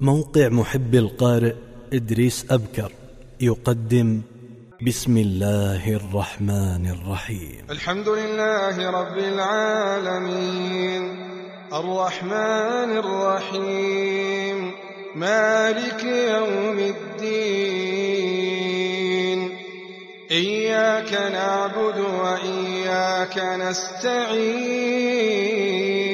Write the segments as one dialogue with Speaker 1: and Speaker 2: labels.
Speaker 1: موقع محب القارئ إدريس أبكر يقدم بسم الله الرحمن الرحيم.
Speaker 2: الحمد لله رب العالمين. الرحمن الرحيم. مالك يوم الدين. إياك نعبد وإياك نستعين.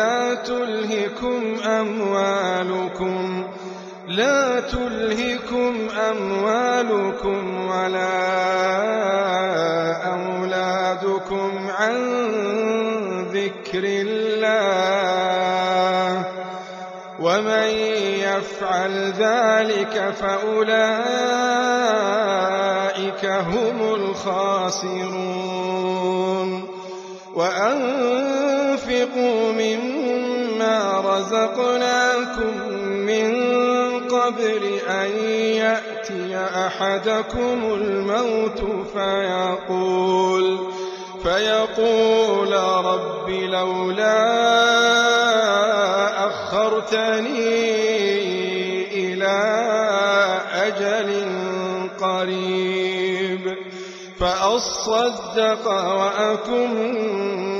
Speaker 2: لا تلهكم أموالكم لا تلهكم أموالكم ولا أولادكم عن ذكر الله. ومن يفعل ذلك فأولئك هم الخاسرون. وأنفقوا مما رزقناكم من قبل أن يأتي أحدكم الموت فيقول فيقول رب لولا أخرتني إلى أجل قريب فأصدق وأكن